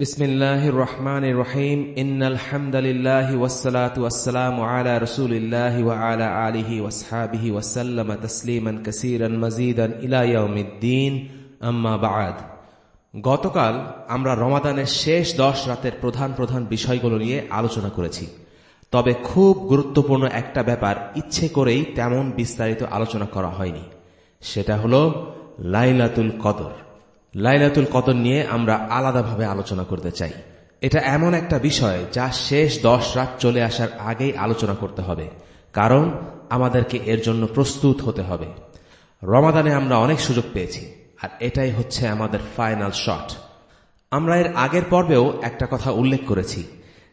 রহমান আলিহি ওয়াসহাবিহি ওয়াসাল্লাম ইলা গতকাল আমরা রমাদানের শেষ দশ রাতের প্রধান প্রধান বিষয়গুলো নিয়ে আলোচনা করেছি। তবে খুব গুরুত্বপূর্ণ একটা ব্যাপার ইচ্ছে করেই তেমন বিস্তারিত আলোচনা করা হয়নি। সেটা হল লাইলাতুল কদর। লাইলাতুল কদর নিয়ে আমরা আলাদাভাবে আলোচনা করতে চাই। এটা এমন একটা বিষয় যা শেষ দশ রাত চলে আসার আগেই আলোচনা করতে হবে। কারণ আমাদেরকে এর জন্য প্রস্তুত হতে হবে। রমাদানে আমরা অনেক সুযোগ পেয়েছি, আর এটাই হচ্ছে আমাদের ফাইনাল শট। আমরা এর আগের পর্বেও একটা কথা উল্লেখ করেছি।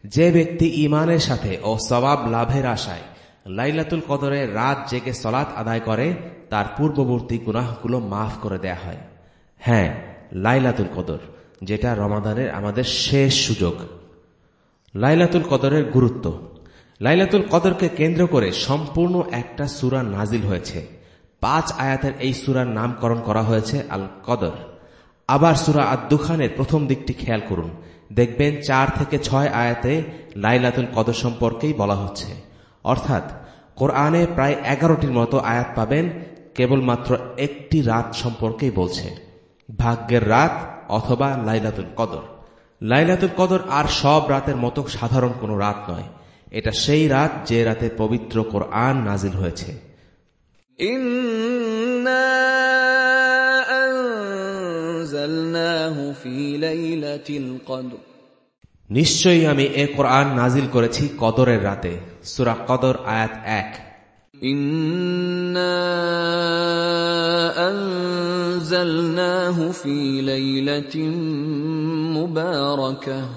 যে ব্যক্তি ইমানের সাথে ও সবাব লাভের আশায় লাইলাতুল কদরে রাত জেগে সলাৎ আদায় করে, তার পূর্ববর্তী গুনাহগুলো মাফ করে দেয়া হয়। হ্যাঁ লাইলাতুল কদর, যেটা রমাদানের আমাদের শেষ সুযোগ। লাইলাতুল কদরের গুরুত্ব। লাইলাতুল কদরকে কেন্দ্র করে সম্পূর্ণ একটা সুরা নাজিল হয়েছে। পাঁচ আয়াতের এই সুরার নামকরণ করা হয়েছে আল কদর। আবার সুরা আদুখানের প্রথম দিকটি খেয়াল করুন। দেখবেন চার থেকে ছয় আয়াতে লাইলাতুল কদর সম্পর্কেই বলা হচ্ছে। অর্থাৎ, কোরআনে প্রায় এগারোটির মতো আয়াত পাবেন, কেবলমাত্র একটি রাত সম্পর্কেই বলছে। ভাগ্যের রাত অথবা লাইলাতুল কদর। লাইলাতুল কদর আর সব রাতের মতো সাধারণ কোনো রাত নয়। এটা সেই রাত যে রাতে পবিত্র কোরআন নাজিল হয়েছে। নিশ্চয়ই আমি এ কোরআন নাজিল করেছি কদরের রাতে। সুরা কদর আয়াত এক। إنا أنزلناه في ليلة مباركة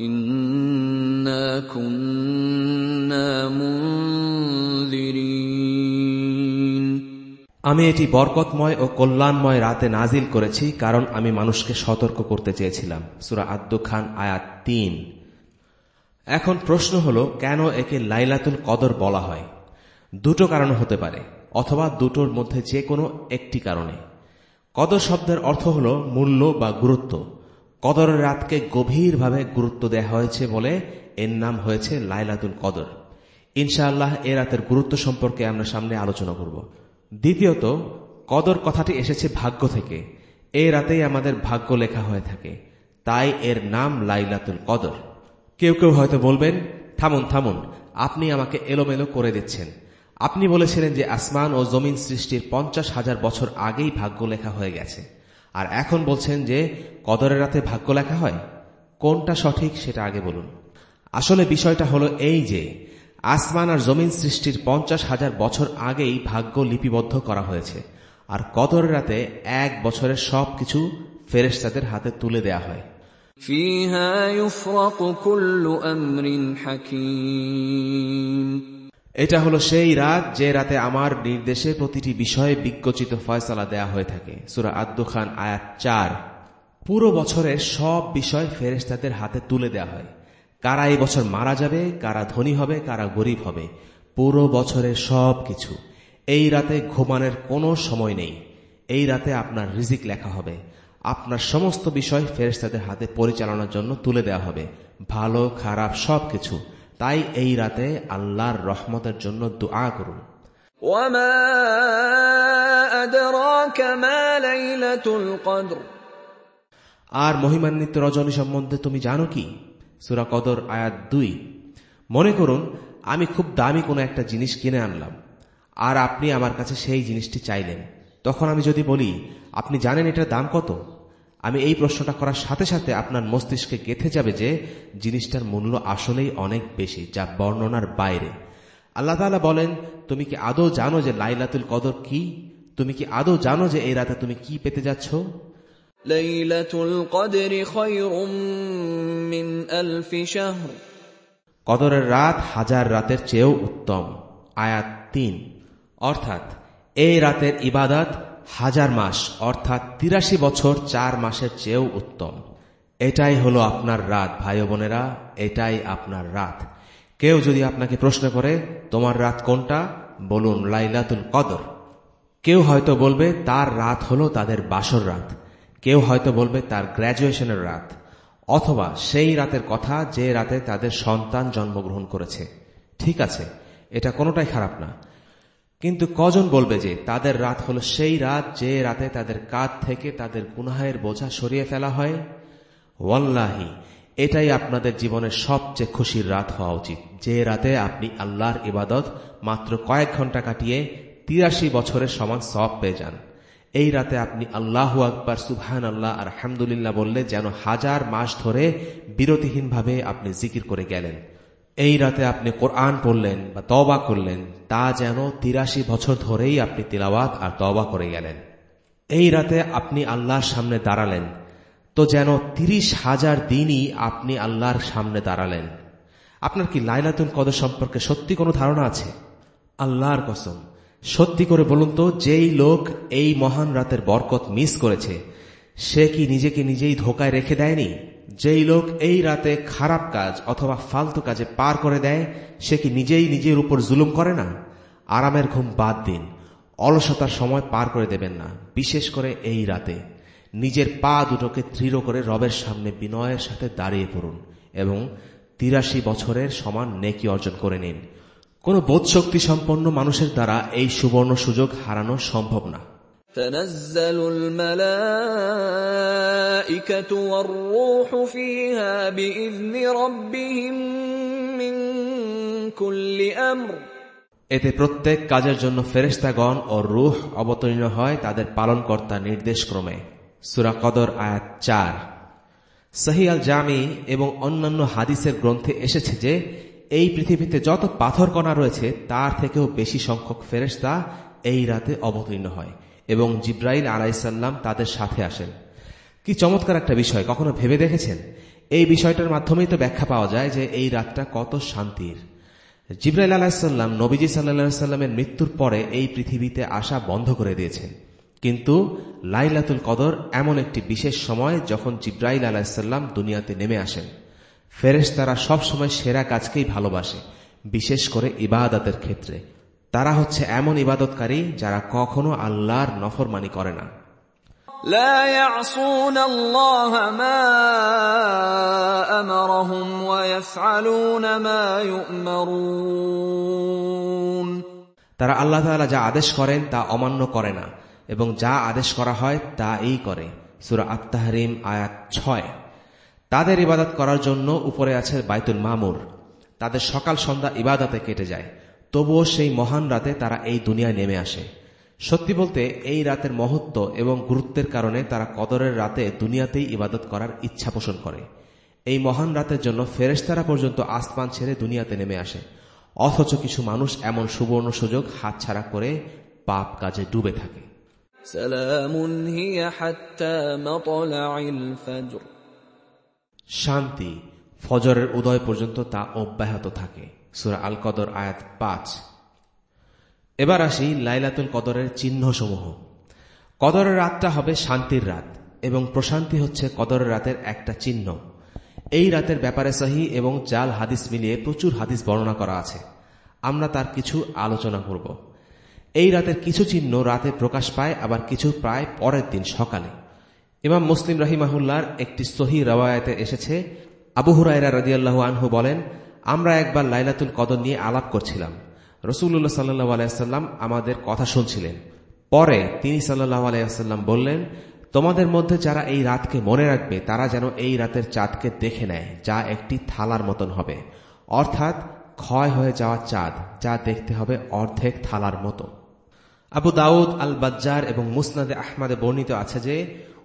إنا كنا منذرين আমি এটি বরকতময় ও কল্যাণময় রাতে নাজিল করেছি কারণ আমি মানুষকে সতর্ক করতে চেয়েছিলাম সুরা আদ্দু খান আয়াত তিন এখন প্রশ্ন হল কেন একে লাইলাতুল কদর বলা হয় দুটো কারণ হতে পারে, অথবা দুটোর মধ্যে যে কোনো একটি কারণে। কদর শব্দের অর্থ হল মূল্য বা গুরুত্ব। কদরের রাতকে গভীরভাবে গুরুত্ব দেওয়া হয়েছে বলে এর নাম হয়েছে লাইলাতুল কদর। ইনশাআল্লাহ এ রাতের গুরুত্ব সম্পর্কে আমরা সামনে আলোচনা করব। দ্বিতীয়ত, কদর কথাটি এসেছে ভাগ্য থেকে। এই রাতেই আমাদের ভাগ্য লেখা হয়ে থাকে। তাই এর নাম লাইলাতুল কদর। কেউ কেউ হয়তো বলবেন, থামুন থামুন, আপনি আমাকে এলোমেলো করে দিচ্ছেন। আপনি বলেছিলেন যে আসমান ও জমিন সৃষ্টির পঞ্চাশ হাজার বছর আগেই ভাগ্য লেখা হয়ে গেছে আর এখন বলছেন যে কদরের রাতে ভাগ্য লেখা হয় কোনটা সঠিক সেটা আগে বলুন আসলে বিষয়টা হলো এই যে আসমান আর জমিন সৃষ্টির পঞ্চাশ হাজার বছর আগেই ভাগ্য লিপিবদ্ধ করা হয়েছে আর কদরের রাতে এক বছরের সব কিছু ফেরেশতাদের হাতে তুলে দেয়া হয় فيها يفرق كل أمر حكيم এটা হলো সেই রাত যে রাতে আমার নির্দেশে প্রতিটি বিষয়ে বিজ্ঞচিত ফয়সালা দেয়া হয়ে থাকে। সুরা আব্দু খান আয়াত চার। পুরো বছরের সব বিষয় ফেরেশতাদের হাতে তুলে দেয়া হয়। কারা এই বছর মারা যাবে, কারা ধনী হবে, কারা গরিব হবে, পুরো বছরের সব কিছু এই রাতে ঘুমানোর কোনো সময় নেই। এই রাতে আপনার রিজিক লেখা হবে। আপনার সমস্ত বিষয় ফেরেশতাদের হাতে পরিচালনার জন্য তুলে দেওয়া হবে। ভালো, খারাপ সবকিছু। তাই এই রাতে আল্লাহর রহমতের জন্য দোয়া করুন وما أدراك ما ليلة القدر আর মহিমান্বিত রজনী সম্বন্ধে তুমি জানো কি সুরা কদর আয়াত দুই মনে করুন আমি খুব দামি কোনো একটা জিনিস কিনে আনলাম আর আপনি আমার কাছে সেই জিনিসটি চাইলেন তখন আমি যদি বলি আপনি জানেন এটার দাম কত আমি এই প্রশ্নটা করার সাথে সাথে আপনার মস্তিষ্কে গেথে যাবে যে জিনিসটার মূল্য আসলেই অনেক বেশি যা বর্ণনার বাইরে। আল্লাহ তালা বলেন তুমি কি আদৌ জানো যে লাইলাতুল কদর কি? তুমি কি আদৌ জানো যে এই রাতে তুমি কি পেতে যাচ্ছ? কদরের রাত হাজার রাতের চেয়েও উত্তম। আয়াত তিন। অর্থাৎ এই রাতের ইবাদাত হাজার মাস, অর্থাৎ তিরাশি বছর চার মাসের চেয়েও উত্তম। এটাই হলো আপনার রাত, ভাই বোনেরা, এটাই আপনার রাত। কেউ যদি আপনাকে প্রশ্ন করে, তোমার রাত কোনটা? বলুন, লাইলাতুল কদর। কেউ হয়তো বলবে, তার রাত হলো তাদের বাসর রাত। কেউ হয়তো বলবে, তার গ্র্যাজুয়েশনের রাত। অথবা, সেই রাতের কথা যে রাতে তাদের সন্তান জন্মগ্রহণ করেছে। ঠিক আছে, এটা কোনোটাই খারাপ না। কিন্তু কজন বলবে যে, তাদের রাত হল সেই রাত যে রাতে তাদের কাঁধ থেকে তাদের গুনাহের বোঝা সরিয়ে ফেলা হয়? ওয়াল্লাহি, এটাই আপনাদের জীবনের সবচেয়ে খুশির রাত হওয়া উচিত। যে রাতে আপনি আল্লাহর ইবাদত মাত্র কয়েক ঘণ্টা কাটিয়ে তিরাশি বছরের সমান সব পেয়ে যান। এই রাতে আপনি আল্লাহ আকবার সুবহান আল্লাহ আর হামদুলিল্লাহ বললে যেন হাজার মাস ধরে বিরতিহীনভাবে আপনি জিকির করে গেলেন। এই রাতে আপনি কোরআন পড়লেন বা তবা করলেন, তা যেন তিরাশি বছর ধরেই আপনি তিলাওয়াত আর তবা করে গেলেন। এই রাতে আপনি আল্লাহর সামনে দাঁড়ালেন, তো যেন তিরিশ হাজার দিনই আপনি আল্লাহর সামনে দাঁড়ালেন। আপনার কি লাইলাতুল কদর সম্পর্কে সত্যি কোনো ধারণা আছে? আল্লাহর কসম, সত্যি করে বলুন তো, যেই লোক এই মহান রাতের বরকত মিস করেছে, সে কি নিজেকে নিজেই ধোকায় রেখে দেয়নি? যেই লোক এই রাতে খারাপ কাজ অথবা ফালতু কাজে পার করে দেয়, সে কি নিজেই নিজের উপর জুলুম করে না? আরামের ঘুম বাদ দিন। অলসতার সময় পার করে দেবেন না, বিশেষ করে এই রাতে। নিজের পা দুটোকে দৃঢ় করে রবের সামনে বিনয়ের সাথে দাঁড়িয়ে পড়ুন এবং তিরাশি বছরের সমান নেকি অর্জন করে নিন। কোন বোধশক্তি সম্পন্ন মানুষের দ্বারা এই সুবর্ণ সুযোগ হারানো সম্ভব না। تنزل الملائكة والروح فيها بإذن ربهم من كل أمر এতে প্রত্যেক কাজের জন্য ফেরেস্তাগণ ও রুহ অবতীর্ণ হয় তাদের পালনকর্তা নির্দেশ ক্রমে সুরা কদর আয়াত চার সহি আল জামি এবং অন্যান্য হাদিসের গ্রন্থে এসেছে যে এই পৃথিবীতে যত পাথর কণা রয়েছে তার থেকেও বেশি সংখ্যক ফেরেস্তা এই রাতে অবতীর্ণ হয় এবং জিব্রাইল আলাইসাল্লাম তাদের সাথে আসেন। কি চমৎকার একটা বিষয়, কখনো ভেবে দেখেছেন? এই বিষয়টার মাধ্যমেই তো ব্যাখ্যা পাওয়া যায় যে এই রাতটা কত শান্তির। জিব্রাইল আলাহিসাল্লাম নবীজি সাল্লা সাল্লামের মৃত্যুর পরে এই পৃথিবীতে আসা বন্ধ করে দিয়েছেন। কিন্তু লাইলাতুল কদর এমন একটি বিশেষ সময় যখন জিব্রাইল আলাহিসাল্লাম দুনিয়াতে নেমে আসেন। ফেরেশ তারা সবসময় সেরা কাজকেই ভালোবাসে, বিশেষ করে ইবাদাতের ক্ষেত্রে। তারা হচ্ছে এমন ইবাদতকারী যারা কখনো আল্লাহর নফরমানি করে না لا يعصون الله ما أمرهم ويفعلون ما يؤمرون তারা আল্লাহ তাআলা যা আদেশ করেন তা অমান্য করে না এবং যা আদেশ করা হয় তা এই করে সুরা আত্মাহারিম আয়াত ছয় তাদের ইবাদত করার জন্য উপরে আছে বাইতুল মামুর তাদের সকাল সন্ধ্যা ইবাদতে কেটে যায় তবুও সেই মহান রাতে তারা এই দুনিয়ায় নেমে আসে। সত্যি বলতে এই রাতের মহত্ব এবং গুরুত্বের কারণে তারা কদরের রাতে দুনিয়াতেই ইবাদত করার ইচ্ছা পোষণ করে। এই মহান রাতের জন্য ফেরেস্তারা পর্যন্ত আসমান ছেড়ে দুনিয়াতে নেমে আসে। অথচ কিছু মানুষ এমন সুবর্ণ সুযোগ হাতছাড়া করে পাপ কাজে ডুবে থাকে। শান্তি ফজরের উদয় পর্যন্ত তা অব্যাহত থাকে। সুরা আল কদর আয়াত পাঁচ। এবার আসি লাইলাতুল কদরের চিহ্নসমূহ। কদরের রাতটা হবে শান্তির রাত এবং প্রশান্তি হচ্ছে কদরের রাতের একটা চিহ্ন। এই রাতের ব্যাপারে সহি এবং জাল হাদিস মিলিয়ে প্রচুর হাদিস বর্ণনা করা আছে। আমরা তার কিছু আলোচনা করব। এই রাতের কিছু চিহ্ন রাতে প্রকাশ পায়, আবার কিছু প্রায় পরের দিন সকালে। ইমাম মুসলিম রাহিমাহুল্লার একটি সহি রওয়ায়তে এসেছে। আবু হুরাইরা রাদিয়াল্লাহু আনহু বলেন আমরা একবার লাইলাতুল কদর নিয়ে আলাপ করছিলাম। রসুল্লাহ সাল্লাহ আলাইসাল্লাম আমাদের কথা শুনছিলেন। পরে তিনি সাল্লাহ আলাইসাল্লাম বললেন, তোমাদের মধ্যে যারা এই রাতকে মনে রাখবে, তারা যেন এই রাতের চাঁদকে দেখে নেয়, যা একটি থালার মতন হবে। অর্থাৎ ক্ষয় হয়ে যাওয়া চাঁদ, যা দেখতে হবে অর্ধেক থালার মতো। আবু দাউদ আল বাজ্জার এবং মুসনাদে আহমাদে বর্ণিত আছে যে,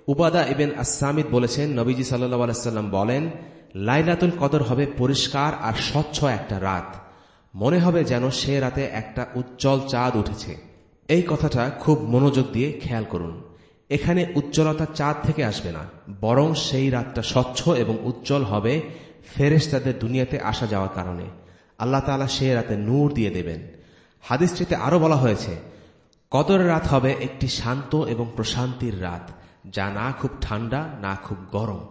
উবাদা ইবেন আসামিদ বলেছেন, নবীজি সাল্লাহ আলাইসাল্লাম বলেন লাইলাতুল কদর হবে পরিষ্কার আর স্বচ্ছ একটা রাত। মনে হবে যেন সে রাতে একটা উজ্জ্বল চাঁদ উঠেছে। এই কথাটা খুব মনোযোগ দিয়ে খেয়াল করুন। এখানে উজ্জ্বলতা চাঁদ থেকে আসবে না, বরং সেই রাতটা স্বচ্ছ এবং উজ্জ্বল হবে ফেরেশ তাদের দুনিয়াতে আসা যাওয়ার কারণে। আল্লাহ তালা সে রাতে নূর দিয়ে দেবেন। হাদিসটিতে আরও বলা হয়েছে, কদরের রাত হবে একটি শান্ত এবং প্রশান্তির রাত, যা না খুব ঠান্ডা, না খুব গরম।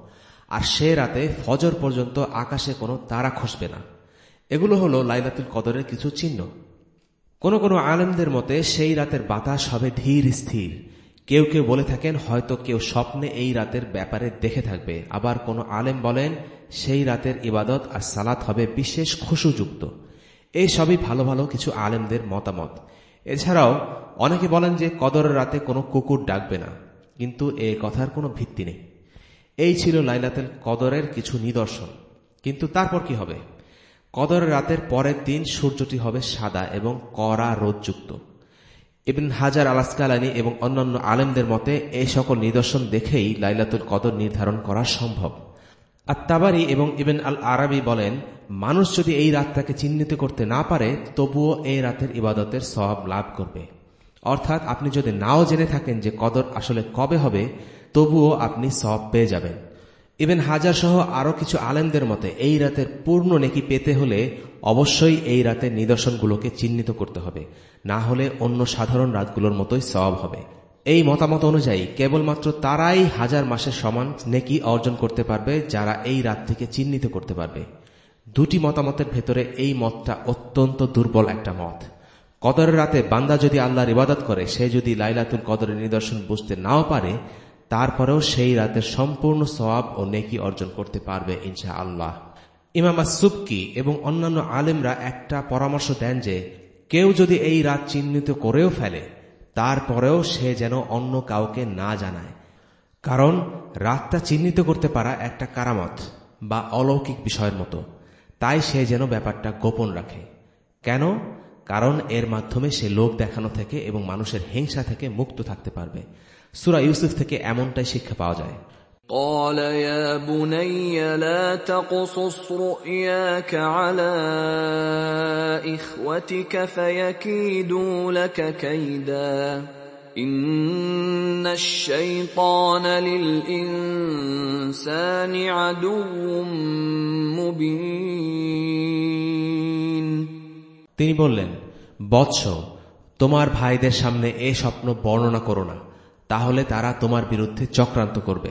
আর সে রাতে ফজর পর্যন্ত আকাশে কোনো তারা খসবে না। এগুলো হলো লাইলাতুল কদরের কিছু চিহ্ন। কোনো কোনো আলেমদের মতে সেই রাতের বাতাস হবে ধীর স্থির। কেউ কেউ বলে থাকেন, হয়তো কেউ স্বপ্নে এই রাতের ব্যাপারে দেখে থাকবে। আবার কোনো আলেম বলেন, সেই রাতের ইবাদত আর সালাত হবে বিশেষ খুশুযুক্ত। এই সবই ভালো ভালো কিছু আলেমদের মতামত। এছাড়াও অনেকে বলেন যে কদরের রাতে কোনো কুকুর ডাকবে না। কিন্তু এ কথার কোনো ভিত্তি নেই। এই ছিল লাইলাতেল কদরের কিছু নিদর্শন। কিন্তু তারপর কি হবে? কদরের রাতের পরের দিন সূর্যটি হবে সাদা এবং কড়া রোদযুক্ত। ইবিন হাজার আলাসকালানি এবং অন্যান্য আলেমদের মতে এই সকল নিদর্শন দেখেই লাইলাতুল কদর নির্ধারণ করা সম্ভব। আর তাবারি এবং ইবেন আল আরবি বলেন, মানুষ যদি এই রাতটাকে চিহ্নিত করতে না পারে, তবুও এই রাতের ইবাদতের সব লাভ করবে। অর্থাৎ আপনি যদি নাও জেনে থাকেন যে কদর আসলে কবে হবে তবুও আপনি সব পেয়ে যাবেন। ইবেন হাজার সহ আরও কিছু আলেমদের মতে, এই রাতের পূর্ণ নেকি পেতে হলে অবশ্যই এই রাতের নিদর্শনগুলোকে চিহ্নিত করতে হবে। না হলে অন্য সাধারণ রাতগুলোর মতোই সব হবে। এই মতামত অনুযায়ী, কেবলমাত্র তারাই হাজার মাসের সমান নেকি অর্জন করতে পারবে, যারা এই রাতটিকে চিহ্নিত করতে পারবে। দুটি মতামতের ভেতরে এই মতটা অত্যন্ত দুর্বল একটা মত। কদরের রাতে বান্দা যদি আল্লাহর ইবাদত করে, সে যদি লাইলাতুল কদরের নিদর্শন বুঝতে নাও পারে তারপরেও সেই রাতের সম্পূর্ণ সওয়াব ও নেকি অর্জন করতে পারবে ইনশা আল্লাহ ইমামা সুবকি এবং অন্যান্য আলেমরা একটা পরামর্শ দেন যে, কেউ যদি এই রাত চিহ্নিত করেও ফেলে, তারপরেও সে যেন অন্য কাউকে না জানায়। কারণ, রাতটা চিহ্নিত করতে পারা একটা কারামত বা অলৌকিক বিষয়ের মতো। তাই সে যেন ব্যাপারটা গোপন রাখে। কেন? কারণ এর মাধ্যমে সে লোক দেখানো থেকে এবং মানুষের হিংসা থেকে মুক্ত থাকতে পারবে। সুরা ইউসুফ থেকে এমনটাই শিক্ষা পাওয়া যায় قال يا بني لا تقصص رؤياك على إخوتك فيكيدوا لك كيدا إن الشيطان للإنسان عدو مبين তিনি বললেন বৎস তোমার ভাইদের সামনে এ স্বপ্ন বর্ণনা করো না তাহলে তারা তোমার বিরুদ্ধে চক্রান্ত করবে।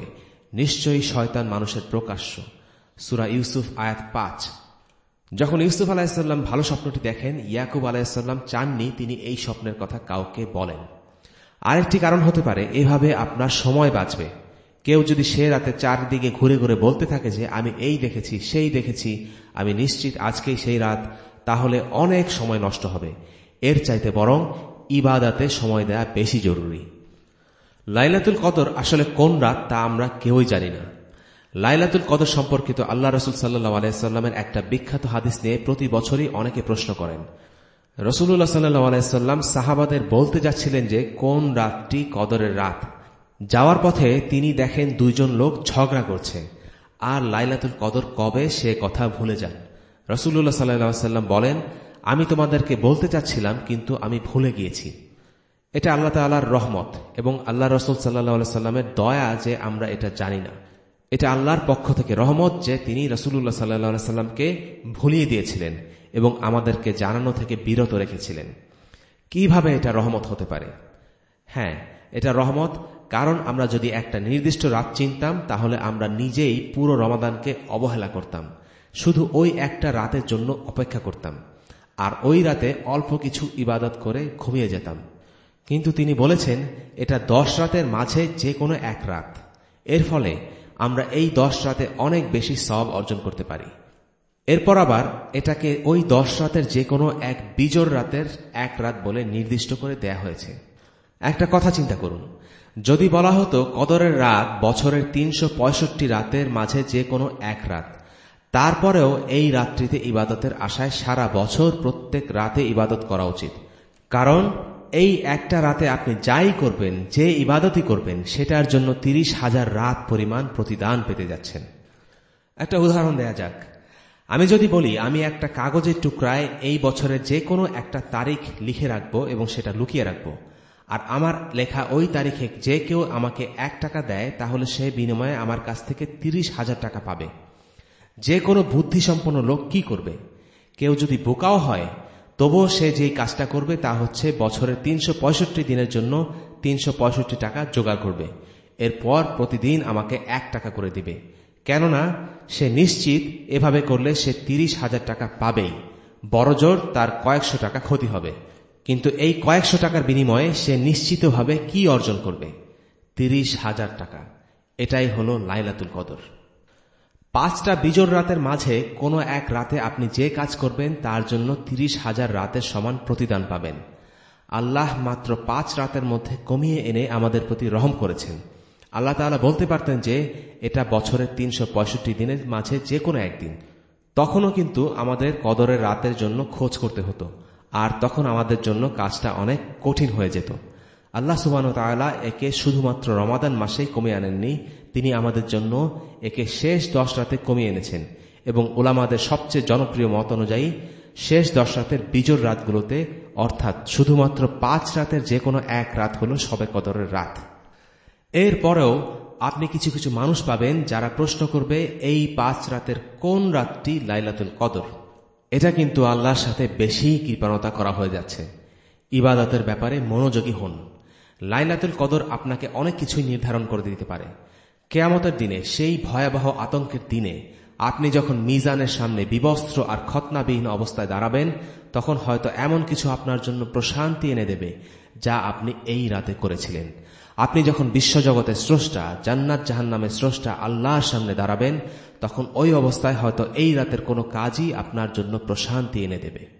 নিশ্চয়ই শয়তান মানুষের প্রকাশ্য। সুরা ইউসুফ আয়াত পাঁচ। যখন ইউসুফ আলাহিসাল্লাম ভালো স্বপ্নটি দেখেন, ইয়াকুব আলাহিসাল্লাম চাননি তিনি এই স্বপ্নের কথা কাউকে বলেন। আরেকটি কারণ হতে পারে, এভাবে আপনার সময় বাঁচবে। কেউ যদি সে রাতে চারদিকে ঘুরে ঘুরে বলতে থাকে যে, আমি এই দেখেছি, সেই দেখেছি, আমি নিশ্চিত আজকেই সেই রাত, তাহলে অনেক সময় নষ্ট হবে। এর চাইতে বরং ইবাদাতে সময় দেয়া বেশি জরুরি। লাইলাতুল কদর আসলে কোন রাত তা আমরা কেউই জানি না। লাইলাতুল কদর সম্পর্কিত আল্লাহ রসুল সাল্লাহ আলাইস্লামের একটা বিখ্যাত হাদিস নিয়ে প্রতি বছরই অনেকে প্রশ্ন করেন। রসুল্লাহ সাল্লাহ আলাইস্লাম সাহাবাদের বলতে যাচ্ছিলেন যে, কোন রাতটি কদরের রাত? যাওয়ার পথে তিনি দেখেন দুইজন লোক ঝগড়া করছে। আর লাইলাতুল কদর কবে সে কথা ভুলে যান। রসুল্লাহ সাল্লাহ সাল্লাম বলেন, আমি তোমাদেরকে বলতে চাচ্ছিলাম, কিন্তু আমি ভুলে গিয়েছি। এটা আল্লাহ তাল্লাহর রহমত এবং আল্লাহ রসুল সাল্লাহ সাল্লামের দয়া যে আমরা এটা জানি না। এটা আল্লাহর পক্ষ থেকে রহমত যে তিনি রসুল্লাহ সাল্লাহ সাল্লামকে ভুলিয়ে দিয়েছিলেন এবং আমাদেরকে জানানো থেকে বিরত রেখেছিলেন। কীভাবে এটা রহমত হতে পারে? হ্যাঁ এটা রহমত কারণ আমরা যদি একটা নির্দিষ্ট রাত চিনতাম, তাহলে আমরা নিজেই পুরো রমাদানকে অবহেলা করতাম। শুধু ওই একটা রাতের জন্য অপেক্ষা করতাম। আর ওই রাতে অল্প কিছু ইবাদত করে ঘুমিয়ে যেতাম। কিন্তু তিনি বলেছেন, এটা দশ রাতের মাঝে যে কোনো এক রাত। এর ফলে আমরা এই দশ রাতে অনেক বেশি সব অর্জন করতে পারি। এরপর আবার এটাকে ওই দশ রাতের যে কোনো এক বিজোর রাতের এক রাত বলে নির্দিষ্ট করে দেয়া হয়েছে। একটা কথা চিন্তা করুন। যদি বলা হতো কদরের রাত বছরের তিনশো পঁয়ষট্টি রাতের মাঝে যে কোনো এক রাত, তারপরেও এই রাত্রিতে ইবাদতের আশায় সারা বছর প্রত্যেক রাতে ইবাদত করা উচিত। কারণ এই একটা রাতে আপনি যাই করবেন, যে ইবাদতই করবেন, সেটার জন্য তিরিশ হাজার রাত পরিমাণ প্রতিদান পেতে যাচ্ছেন। একটা উদাহরণ দেয়া যাক। আমি যদি বলি, আমি একটা কাগজের টুকরায় এই বছরের যে কোনো একটা তারিখ লিখে রাখব এবং সেটা লুকিয়ে রাখব। আর আমার লেখা ওই তারিখে যে কেউ আমাকে এক টাকা দেয়, তাহলে সে বিনিময়ে আমার কাছ থেকে তিরিশ হাজার টাকা পাবে। যে কোনো বুদ্ধিসম্পন্ন লোক কি করবে? কেউ যদি বোকাও হয় তবুও সে যেই কাজটা করবে তা হচ্ছে বছরের তিনশো পঁয়ষট্টি দিনের জন্য তিনশো পঁয়ষট্টি টাকা জোগাড় করবে। এরপর প্রতিদিন আমাকে এক টাকা করে দিবে। কেননা, সে নিশ্চিত এভাবে করলে সে তিরিশ হাজার টাকা পাবেই। বড়জোর তার কয়েকশো টাকা ক্ষতি হবে। কিন্তু এই কয়েকশো টাকার বিনিময়ে সে নিশ্চিতভাবে কি অর্জন করবে? তিরিশ হাজার টাকা। এটাই হলো লাইলাতুল কদর। পাঁচটা বিজোর রাতের মাঝে কোনো এক রাতে আপনি যে কাজ করবেন, তার জন্য তিরিশ হাজার রাতের সমান প্রতিদান পাবেন। আল্লাহ মাত্র পাঁচ রাতের মধ্যে কমিয়ে এনে আমাদের প্রতি রহম করেছেন। আল্লাহ তাআলা বলতে পারতেন যে, এটা বছরের তিনশো পঁয়ষট্টি দিনের মাঝে যে কোনো একদিন। তখনও কিন্তু আমাদের কদরের রাতের জন্য খোঁজ করতে হতো, আর তখন আমাদের জন্য কাজটা অনেক কঠিন হয়ে যেত। আল্লাহ সুবান তালা একে শুধুমাত্র রমাদান মাসেই কমিয়ে আনেননি তিনি আমাদের জন্য একে শেষ দশ রাতে কমিয়ে এনেছেন এবং ওলামাদের সবচেয়ে জনপ্রিয় মত অনুযায়ী, শেষ দশ রাতের বিজোর রাতগুলোতে, অর্থাৎ শুধুমাত্র পাঁচ রাতের যে কোনো এক রাত হল সবে কদরের রাত। এরপরেও আপনি কিছু কিছু মানুষ পাবেন যারা প্রশ্ন করবে, এই পাঁচ রাতের কোন রাতটি লাইলাতুল কদর? এটা কিন্তু আল্লাহর সাথে বেশি কৃপণতা করা হয়ে যাচ্ছে। ইবাদতের ব্যাপারে মনোযোগী হন। লাইলাতুল কদর আপনাকে অনেক কিছুই নির্ধারণ করে দিতে পারে। কেয়ামতের দিনে, সেই ভয়াবহ আতঙ্কের দিনে, আপনি যখন মিজানের সামনে বিবস্ত্র আর খতনাবিহীন অবস্থায় দাঁড়াবেন, তখন হয়তো এমন কিছু আপনার জন্য প্রশান্তি এনে দেবে, যা আপনি এই রাতে করেছিলেন। আপনি যখন বিশ্বজগতের স্রষ্টা, জান্নাত জাহান নামের স্রষ্টা আল্লাহর সামনে দাঁড়াবেন, তখন ওই অবস্থায় হয়তো এই রাতের কোনো কাজই আপনার জন্য প্রশান্তি এনে দেবে।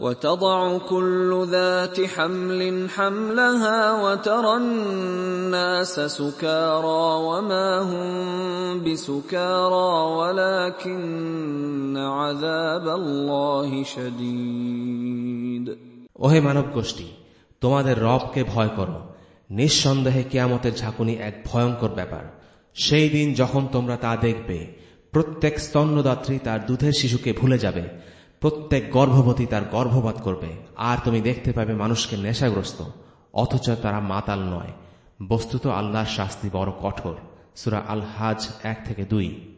وتضع كل ذات حمل حملها وترى الناس سكارى وما هم بسكارى ولكن عذاب الله شديد ওহে মানব গোষ্ঠী তোমাদের রবকে ভয় করো নিঃসন্দেহে কেয়ামতের ঝাঁকুনি এক ভয়ঙ্কর ব্যাপার সেই দিন যখন তোমরা তা দেখবে প্রত্যেক স্তন্যদাত্রী তার দুধের শিশুকে ভুলে যাবে প্রত্যেক গর্ভবতী তার গর্ভপাত করবে। আর তুমি দেখতে পাবে মানুষকে নেশাগ্রস্ত, অথচ তারা মাতাল নয়। বস্তুত আল্লাহর শাস্তি বড় কঠোর। সুরা আল হাজ এক থেকে দুই।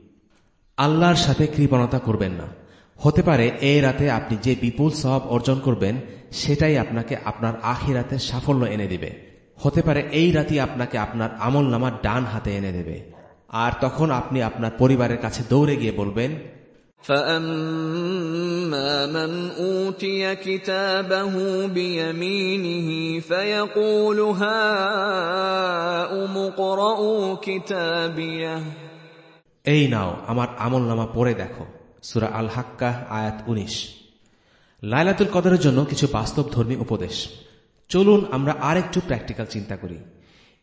আল্লাহর সাথে কৃপণতা করবেন না। হতে পারে এই রাতে আপনি যে বিপুল সব অর্জন করবেন, সেটাই আপনাকে আপনার আখিরাতে সাফল্য এনে দিবে। হতে পারে এই রাতি আপনাকে আপনার আমল নামার ডান হাতে এনে দেবে। আর তখন আপনি আপনার পরিবারের কাছে দৌড়ে গিয়ে বলবেন فاما من اوتي كتابه بيمينه فيقول هاؤم اقرءوا كتابيه এই নাও আমার আমল নামা পড়ে দেখো সুরা আল হাক্কা আয়াত উনিশ লাইলাতুল কদরের জন্য কিছু বাস্তব ধর্মী উপদেশ চলুন আমরা আরেকটু প্র্যাকটিক্যাল চিন্তা করি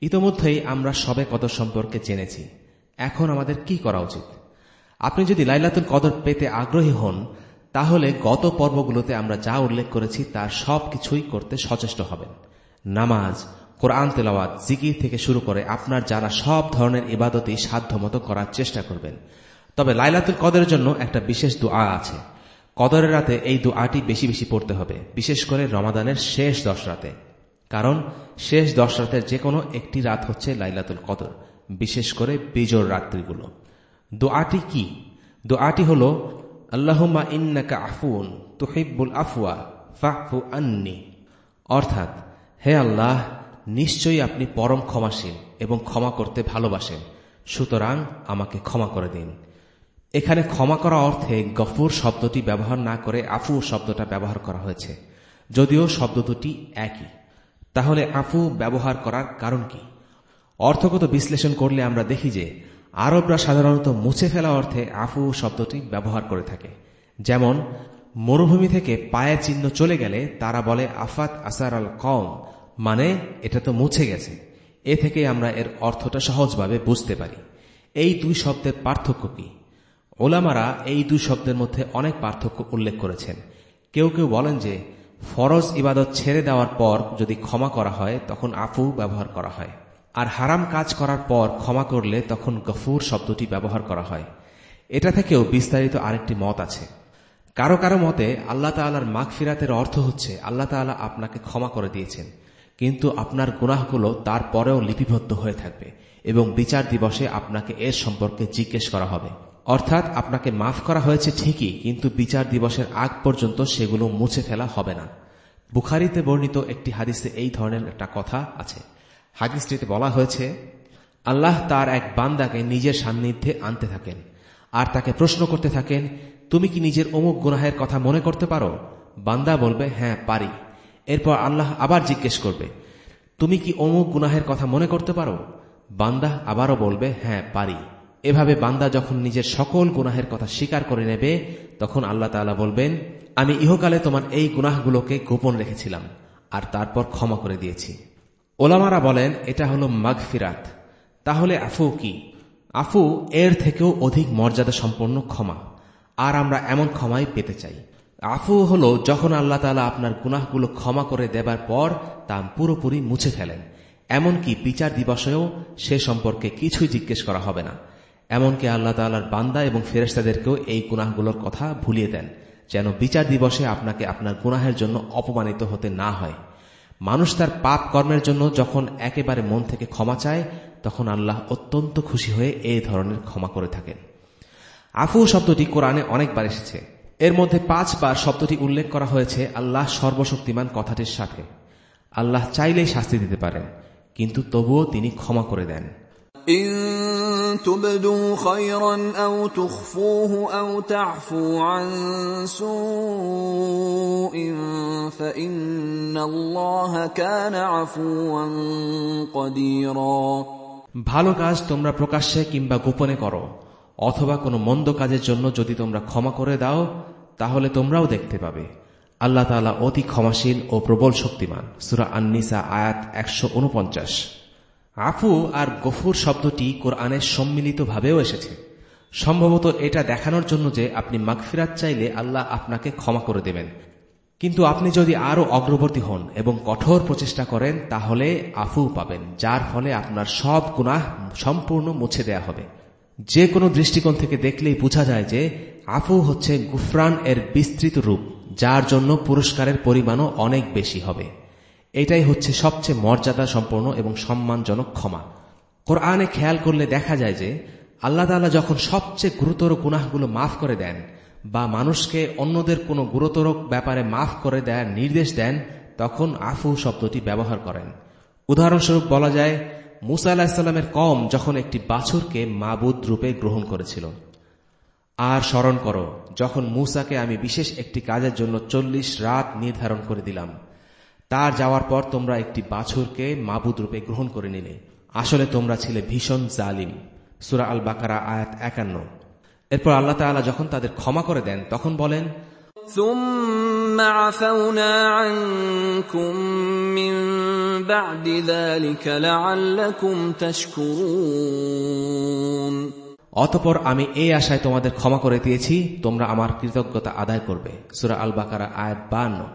ইতোমধ্যেই আমরা সবে কদর সম্পর্কে জেনেছি এখন আমাদের কি করা উচিত আপনি যদি লাইলাতুল কদর পেতে আগ্রহী হন, তাহলে গত পর্বগুলোতে আমরা যা উল্লেখ করেছি তার সব কিছুই করতে সচেষ্ট হবেন। নামাজ, কোরআন, তেলাওয়াত, জিকির থেকে শুরু করে আপনার জানা সব ধরনের ইবাদতই সাধ্যমতো করার চেষ্টা করবেন। তবে লাইলাতুল কদরের জন্য একটা বিশেষ দোয়া আছে। কদরের রাতে এই দোয়াটি বেশি বেশি পড়তে হবে, বিশেষ করে রমাদানের শেষ দশ রাতে। কারণ শেষ দশ রাতের যে কোনো একটি রাত হচ্ছে লাইলাতুল কদর, বিশেষ করে বিজোর রাত্রিগুলো। দোয়াটি কি? দোয়াটি হল আল্লাহমা ইন্নাকা আফুন তুহিব্বুল আফুয়া ফাফু আন্নি। অর্থাৎ, হে আল্লাহ, নিশ্চয়ই আপনি পরম ক্ষমাশীল এবং ক্ষমা করতে ভালোবাসেন। সুতরাং আমাকে ক্ষমা করে দিন। এখানে ক্ষমা করা অর্থে গফুর শব্দটি ব্যবহার না করে আফু শব্দটা ব্যবহার করা হয়েছে। যদিও শব্দ দুটি একই। তাহলে আফু ব্যবহার করার কারণ কি? অর্থগত বিশ্লেষণ করলে আমরা দেখি যে আরবরা সাধারণত মুছে ফেলা অর্থে আফু শব্দটি ব্যবহার করে থাকে। যেমন, মরুভূমি থেকে পায়ের চিহ্ন চলে গেলে তারা বলে আফাত আসার আল কম মানে এটা তো মুছে গেছে। এ থেকে আমরা এর অর্থটা সহজভাবে বুঝতে পারি। এই দুই শব্দের পার্থক্য কি? ওলামারা এই দুই শব্দের মধ্যে অনেক পার্থক্য উল্লেখ করেছেন। কেউ কেউ বলেন যে, ফরজ ইবাদত ছেড়ে দেওয়ার পর যদি ক্ষমা করা হয়, তখন আফু ব্যবহার করা হয়। আর হারাম কাজ করার পর ক্ষমা করলে তখন গফুর শব্দটি ব্যবহার করা হয়। এটা থেকেও বিস্তারিত আরেকটি মত আছে। কারও কারও মতে, আল্লাহ তাল্লাহার মাঘ ফিরাতের অর্থ হচ্ছে, আল্লাহ তাল্লাহ আপনাকে ক্ষমা করে দিয়েছেন, কিন্তু আপনার গুনাহগুলো তারপরেও লিপিবদ্ধ হয়ে থাকবে এবং বিচার দিবসে আপনাকে এর সম্পর্কে জিজ্ঞেস করা হবে। অর্থাৎ আপনাকে মাফ করা হয়েছে ঠিকই, কিন্তু বিচার দিবসের আগ পর্যন্ত সেগুলো মুছে ফেলা হবে না। বুখারিতে বর্ণিত একটি হাদিসে এই ধরনের একটা কথা আছে। হাদিসটিতে বলা হয়েছে, আল্লাহ তার এক বান্দাকে নিজের সান্নিধ্যে আনতে থাকেন। আর তাকে প্রশ্ন করতে থাকেন, তুমি কি নিজের অমুক গুনাহের কথা মনে করতে পারো? বান্দা বলবে হ্যাঁ পারি। এরপর আল্লাহ আবার জিজ্ঞেস করবে, তুমি কি অমুক গুনাহের কথা মনে করতে পারো? বান্দা আবারও বলবে হ্যাঁ পারি। এভাবে বান্দা যখন নিজের সকল গুনাহের কথা স্বীকার করে নেবে, তখন আল্লাহ তালা বলবেন, আমি ইহকালে তোমার এই গুনাহগুলোকে গোপন রেখেছিলাম, আর তারপর ক্ষমা করে দিয়েছি। ওলামারা বলেন, এটা হল মাগফিরাত। তাহলে আফু কি? আফু এর থেকেও অধিক মর্যাদা সম্পন্ন ক্ষমা। আর আমরা এমন ক্ষমাই পেতে চাই। আফু হল যখন আল্লাহ তালা আপনার গুনাহগুলো ক্ষমা করে দেবার পর তা পুরোপুরি মুছে ফেলেন। এমনকি বিচার দিবসেও সে সম্পর্কে কিছুই জিজ্ঞেস করা হবে না। এমনকি আল্লাহ তাল্লার বান্দা এবং ফেরেস্তাদেরকেও এই গুনাহগুলোর কথা ভুলিয়ে দেন, যেন বিচার দিবসে আপনাকে আপনার গুনাহের জন্য অপমানিত হতে না হয়। মানুষ তার পাপ কর্মের জন্য যখন একেবারে মন থেকে ক্ষমা চায়, তখন আল্লাহ অত্যন্ত খুশি হয়ে এই ধরনের ক্ষমা করে থাকেন। আফু শব্দটি কোরআনে অনেকবার এসেছে। এর মধ্যে পাঁচবার শব্দটি উল্লেখ করা হয়েছে আল্লাহ সর্বশক্তিমান কথাটির সাথে। আল্লাহ চাইলেই শাস্তি দিতে পারেন, কিন্তু তবুও তিনি ক্ষমা করে দেন। إن تبدوا خيرا أو تخفوه أو تعفوا عن سوء فإن الله كان عفوا قديرا ভালো কাজ তোমরা প্রকাশ্যে কিংবা গোপনে করো অথবা কোনো মন্দ কাজের জন্য যদি তোমরা ক্ষমা করে দাও তাহলে তোমরাও দেখতে পাবে আল্লাহ তালা অতি ক্ষমাশীল ও প্রবল শক্তিমান সুরা আন্নিসা আয়াত একশো উনপঞ্চাশ আফু আর গফুর শব্দটি কোরআনের সম্মিলিতভাবেও এসেছে। সম্ভবত এটা দেখানোর জন্য যে আপনি মাগফিরাত চাইলে আল্লাহ আপনাকে ক্ষমা করে দেবেন। কিন্তু আপনি যদি আরও অগ্রবর্তী হন এবং কঠোর প্রচেষ্টা করেন, তাহলে আফু পাবেন, যার ফলে আপনার সব গুনাহ সম্পূর্ণ মুছে দেয়া হবে। যে কোনো দৃষ্টিকোণ থেকে দেখলেই বোঝা যায় যে আফু হচ্ছে গুফরান এর বিস্তৃত রূপ, যার জন্য পুরস্কারের পরিমাণও অনেক বেশি হবে। এটাই হচ্ছে সবচেয়ে মর্যাদা সম্পন্ন এবং সম্মানজনক ক্ষমা। কোরআনে খেয়াল করলে দেখা যায় যে, আল্লাহ তালা যখন সবচেয়ে গুরুতর গুনাহগুলো মাফ করে দেন বা মানুষকে অন্যদের কোনো গুরুতর ব্যাপারে মাফ করে দেয়ার নির্দেশ দেন, তখন আফু শব্দটি ব্যবহার করেন। উদাহরণস্বরূপ বলা যায়, মুসা আলাহিসাল্লামের কম যখন একটি বাছুরকে মাবুদ রূপে গ্রহণ করেছিল। আর স্মরণ করো, যখন মুসাকে আমি বিশেষ একটি কাজের জন্য চল্লিশ রাত নির্ধারণ করে দিলাম তার যাওয়ার পর তোমরা একটি বাছুরকে মাবুদ রূপে গ্রহণ করে নিলে। আসলে তোমরা ছিলে ভীষণ জালিম। সুরা আল বাকারা আয়াত একান্ন। এরপর আল্লাহ তালা যখন তাদের ক্ষমা করে দেন তখন বলেন অতপর আমি এই আশায় তোমাদের ক্ষমা করে দিয়েছি তোমরা আমার কৃতজ্ঞতা আদায় করবে। সুরা আল বাকারা আয়াত বান্ন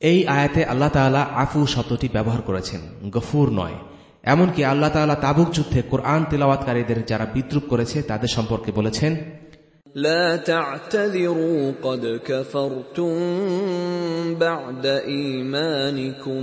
এই আয়াতে আল্লাহ তালা আফু শব্দটি ব্যবহার করেছেন গফুর নয় এমনকি আল্লাহ তালা তাবুক যুদ্ধে কোরআন তিলাওয়াতকারীদের যারা বিদ্রুপ করেছে তাদের সম্পর্কে বলেছেন لا تعتذروا قد كفرتم بعد إيمانكم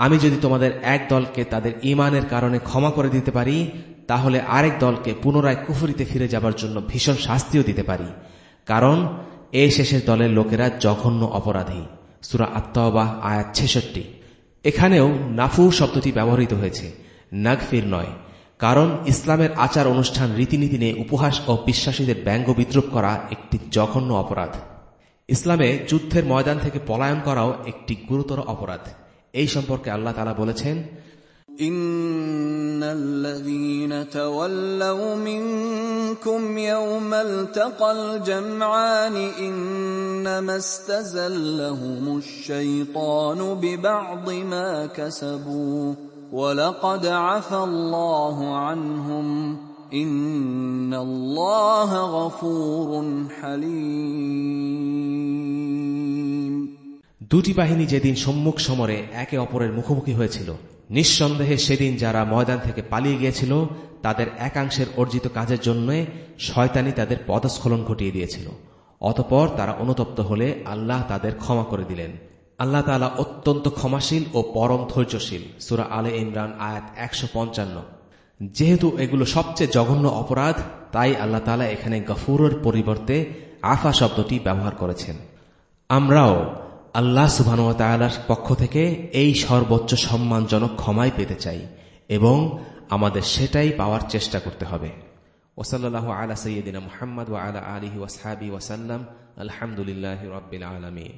আমি যদি তোমাদের এক দলকে তাদের ইমানের কারণে ক্ষমা করে দিতে পারি, তাহলে আরেক দলকে পুনরায় কুফুরিতে ফিরে যাবার জন্য ভীষণ শাস্তিও দিতে পারি। কারণ, এ শেষের দলের লোকেরা জঘন্য অপরাধী। সুরা আত্মাবাহ আয়াত ছেষট্টি। এখানেও নাফু শব্দটি ব্যবহৃত হয়েছে, নাগফির নয়। কারণ, ইসলামের আচার অনুষ্ঠান রীতিনীতি নিয়ে উপহাস ও বিশ্বাসীদের ব্যঙ্গ বিদ্রুপ করা একটি জঘন্য অপরাধ। ইসলামে যুদ্ধের ময়দান থেকে পলায়ন করাও একটি গুরুতর অপরাধ। এই সম্পর্কে আল্লাহ তালা বলেছেন إن الذين تولوا منكم يوم التقى الجمعان إنما استزلهم الشيطان ببعض ما كسبوا ولقد عفى الله عنهم إن الله غفور حليم দুটি বাহিনী যেদিন সম্মুখ সমরে একে অপরের মুখোমুখি হয়েছিল, নিঃসন্দেহে সেদিন যারা ময়দান থেকে পালিয়ে গিয়েছিল, তাদের একাংশের অর্জিত কাজের জন্য শয়তানি তাদের পদস্খলন ঘটিয়ে দিয়েছিল। অতপর তারা অনুতপ্ত হলে আল্লাহ তাদের ক্ষমা করে দিলেন। আল্লাহ তালা অত্যন্ত ক্ষমাশীল ও পরম ধৈর্যশীল, সুরা আলে ইমরান আয়াত একশো পঞ্চান্ন। যেহেতু এগুলো সবচেয়ে জঘন্য অপরাধ, তাই আল্লাহ তালা এখানে গফুরের পরিবর্তে আফা শব্দটি ব্যবহার করেছেন। আমরাও আল্লাহ সুবাহর পক্ষ থেকে এই সর্বোচ্চ সম্মানজনক ক্ষমাই পেতে চাই এবং আমাদের সেটাই পাওয়ার চেষ্টা করতে হবে। ওসল্লাহ আলা সৈয়দিনা মোহাম্মদ ওয়া আলা আলিহি ওয়াসাবি ওয়াসাল্লাম আলহামদুলিল্লাহ রবিল আলমী